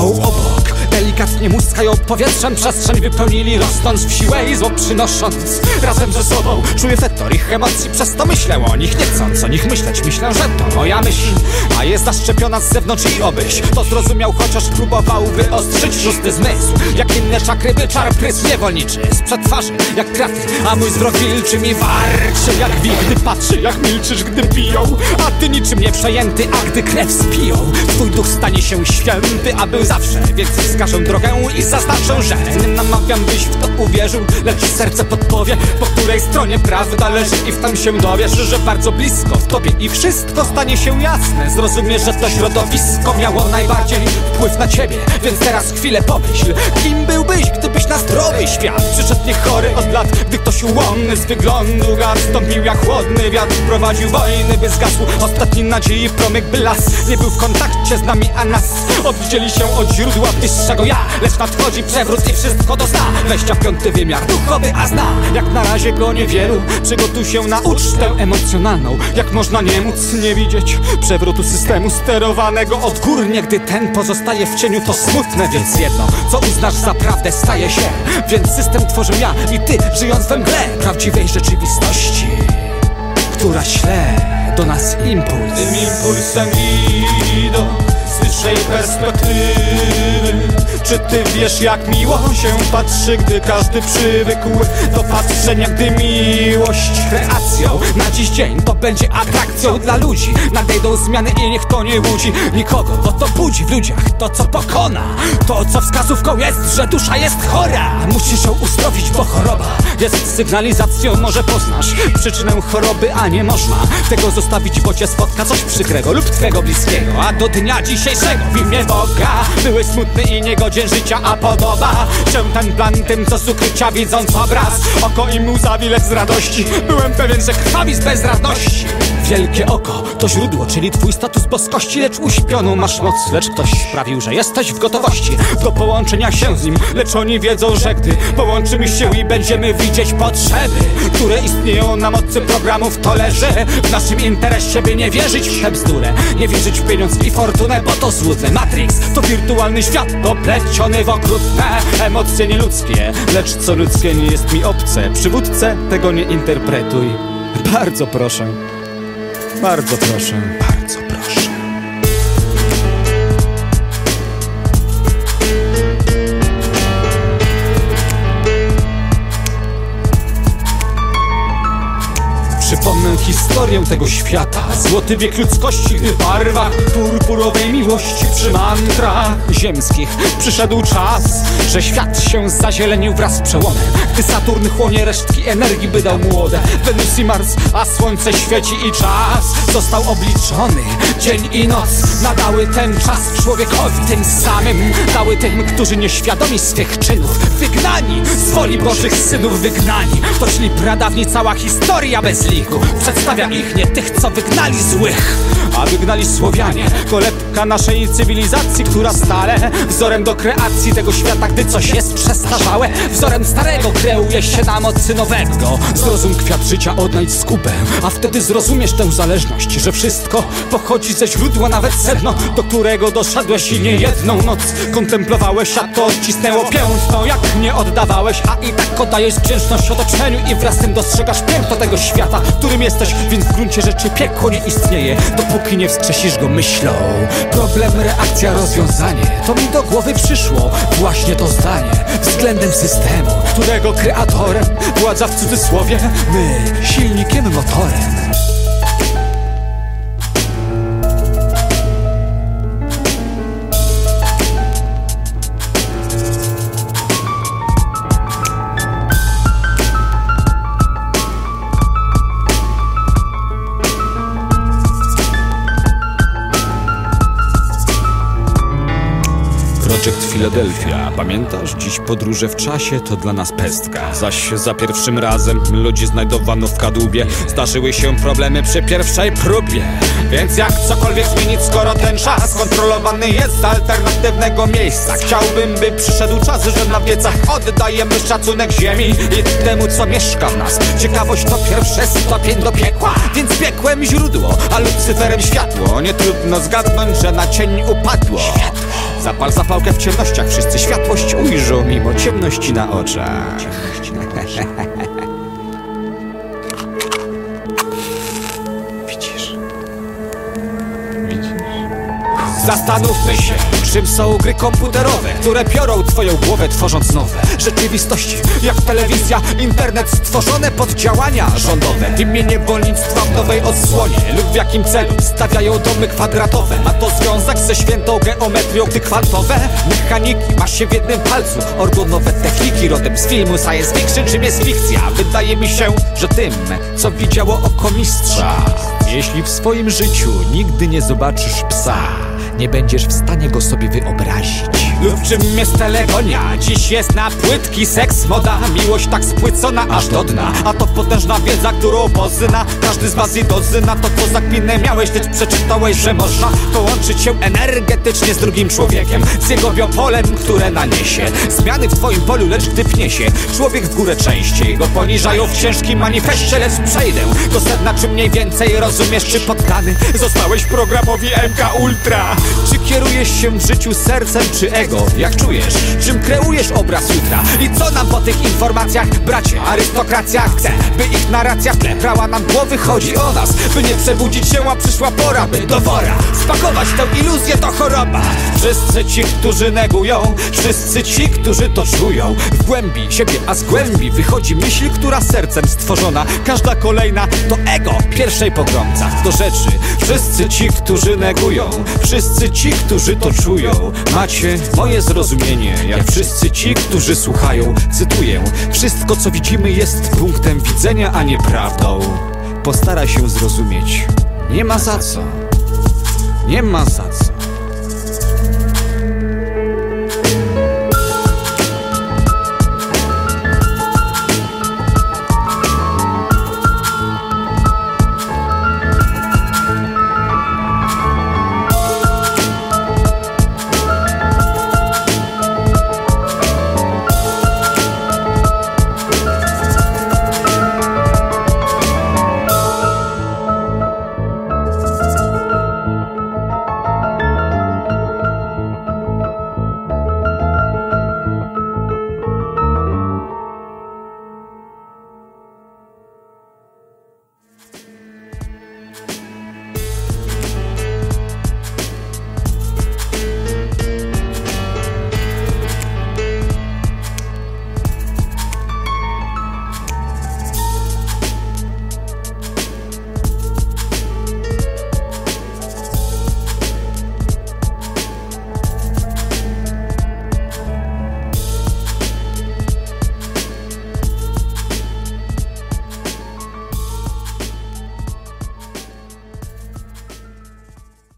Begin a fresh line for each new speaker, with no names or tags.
Oh. Ostatnie muskają powietrzem Przestrzeń wypełnili rosnąc w siłę i zło przynosząc. Razem ze sobą czuję fetor ich emocji Przez to myślę o nich, nie chcąc o nich myśleć. Myślę, że to moja myśl A jest zaszczepiona z zewnątrz i obyś. To zrozumiał, chociaż próbował wyostrzyć szósty zmysł. Jak inne czakry wyczar prysł niewolniczy Sprzed twarzy jak kraty A mój wzrok wilczy mi warczy. Jak wilk, gdy patrzy, jak milczysz, gdy piją A ty niczym nie przejęty, a gdy krew spiją. Twój duch stanie się święty, a był zawsze Więc wskażę drogę i zaznaczę, że Nie namawiam, byś w to uwierzył. Lecz serce podpowie, po której stronie prawda leży. I w tym się dowiesz, że bardzo blisko w tobie I wszystko stanie się jasne. Zrozumiesz, że to środowisko miało najbardziej wpływ na ciebie. Więc teraz chwilę pomyśl Kim byłbyś, gdybyś na zdrowy świat Przyszedł nie chory od lat, gdy ktoś ułomny z wyglądu gad Stąpił jak chłodny wiatr, prowadził wojny, by zgasł Ostatni nadziei promyk, by las nie był w kontakcie z nami, a nas Oddzieli się od źródła wyższego ja. Lecz nadchodzi przewrót i wszystko dozna. Wejścia w piąty wymiar duchowy, a zna. Jak na razie go niewielu Przygotuj się na ucztę emocjonalną. Jak można nie móc nie widzieć Przewrotu systemu sterowanego odgórnie Gdy ten pozostaje w cieniu to smutne. Więc jedno, co uznasz za prawdę staje się. Więc system tworzę ja i ty Żyjąc we mgle prawdziwej rzeczywistości Która śle do nas impuls.
Tym impulsem idą wyższej perspektywy Czy ty wiesz jak miło się patrzy, gdy każdy przywykł do patrzenia, gdy miłość
kreacją Na dziś dzień to będzie atrakcją dla ludzi. Nadejdą zmiany i niech to nie łudzi nikogo Bo to budzi w ludziach to co pokona. To co wskazówką jest, że dusza jest chora. Musisz ją uzdrowić, bo choroba jest sygnalizacją. Może poznasz przyczynę choroby, a nie można Tego zostawić, bo cię spotka coś przykrego lub twego bliskiego. A do dnia dzisiejszego w imię Boga Byłeś smutny i niegodzien życia, a podoba się ten plan tym, co z ukrycia widząc obraz. Oko im łza wiles z radości. Byłem pewien, że krwawi z bezradności. Wielkie oko to źródło, czyli twój status boskości. Lecz uśpioną masz moc, lecz ktoś sprawił, że jesteś w gotowości Do połączenia się z nim, lecz oni wiedzą, że gdy Połączymy się i będziemy widzieć potrzeby Które istnieją na mocy programów, to leży W naszym interesie, by nie wierzyć w tę bzdurę. Nie wierzyć w pieniądz i fortunę, bo to złudne Matrix to wirtualny świat, opleciony w okrutne Emocje nieludzkie, lecz co ludzkie nie jest mi obce. Przywódcę tego nie interpretuj. Bardzo proszę. Bardzo proszę, bardzo proszę. Przypomnę historię tego świata. Złoty wiek ludzkości, gdy w barwach Purpurowej miłości przy mantrach ziemskich. Przyszedł czas, że świat się zazielenił wraz z przełomem. Gdy Saturn chłonie resztki energii, by dał młode Wenus i Mars, a słońce świeci i czas Został obliczony, dzień i noc Nadały ten czas człowiekowi Tym samym dały tym, którzy nieświadomi swych czynów. Wygnani, z woli Bożych synów wygnani. To szli pradawni, cała historia bez liku Przedstawia ich nie tych, co wygnali złych A wygnali Słowianie. Kolebka naszej cywilizacji, która stale Wzorem do kreacji tego świata, gdy coś jest przestarzałe Wzorem starego kreuje się na mocy nowego. Zrozum kwiat życia, odnajdź skubę A wtedy zrozumiesz tę zależność Że wszystko pochodzi ze źródła, nawet sedno Do którego doszedłeś i nie jedną noc. Kontemplowałeś, a to odcisnęło piętno Jak nie oddawałeś, a i tak oddajesz wdzięczność otoczeniu I wraz z tym dostrzegasz piękno tego świata którym jesteś, więc w gruncie rzeczy piekło nie istnieje. Dopóki nie wskrzesisz go myślą. Problem, reakcja, rozwiązanie. To mi do głowy przyszło. Właśnie to zdanie. Względem systemu, którego kreatorem Władza w cudzysłowie, my silnikiem, motorem Projekt Philadelphia. Pamiętasz? Dziś podróże w czasie to dla nas pestka. Zaś za pierwszym razem ludzi znajdowano w kadłubie. Zdarzyły się problemy przy pierwszej próbie. Więc jak cokolwiek zmienić, skoro ten czas kontrolowany jest z alternatywnego miejsca? Chciałbym, by przyszedł czas, że na wiecach oddajemy szacunek ziemi i temu, co mieszka w nas. Ciekawość to pierwszy stopień do piekła, więc piekłem źródło, a Lucyferem światło. Nie trudno zgadnąć, że na cień upadło. Światło. Zapal zapałkę w ciemnościach, wszyscy światłość ujrzą mimo ciemności na oczach. Widzisz? Zastanówmy się, czym są gry komputerowe, które piorą twoją głowę tworząc nowe rzeczywistości, jak telewizja, internet stworzone pod działania rządowe w imię niewolnictwa w nowej odsłonie lub w jakim celu stawiają domy kwadratowe. Ma to związek ze świętą geometrią, gdy kwantowe mechaniki masz się w jednym palcu, organowe techniki rodem z filmu science fiction, czym jest fikcja. Wydaje mi się, że tym, co widziało oko mistrza. Jeśli w swoim życiu nigdy nie zobaczysz psa, nie będziesz w stanie go sobie wyobrazić. Lub czym jest telegonia? Dziś jest na płytki seks moda. Miłość tak spłycona aż do dna. A to potężna wiedza, którą pozna. Każdy z was i dozyna to co za kpinę miałeś. Lecz przeczytałeś, że można połączyć się energetycznie z drugim człowiekiem. Z jego biopolem, które naniesie. Zmiany w twoim polu, lecz gdy pnie się Człowiek w górę częściej Go poniżają w ciężkim manifestie Lecz przejdę do sedna, czy mniej więcej rozumiesz Czy poddany zostałeś programowi MK Ultra Czy kierujesz się w życiu sercem czy ego? Jak czujesz? Czym kreujesz obraz jutra? I co nam po tych informacjach, bracie? Arystokracja chce, by ich narracja w tle nam głowy Chodzi o nas, by nie przebudzić się, a przyszła pora, by do wora Spakować tę iluzję to choroba Wszyscy ci, którzy negują Wszyscy ci, którzy to czują W głębi siebie, a z głębi wychodzi myśl, która sercem stworzona Każda kolejna to ego pierwszej pogromca Do rzeczy, wszyscy ci, którzy negują Wszyscy ci, którzy to czują. Macie moje zrozumienie Jak wszyscy ci, którzy słuchają. Cytuję Wszystko co widzimy jest punktem widzenia, a nie prawdą. Postaraj się zrozumieć. Nie ma za co. Nie ma za co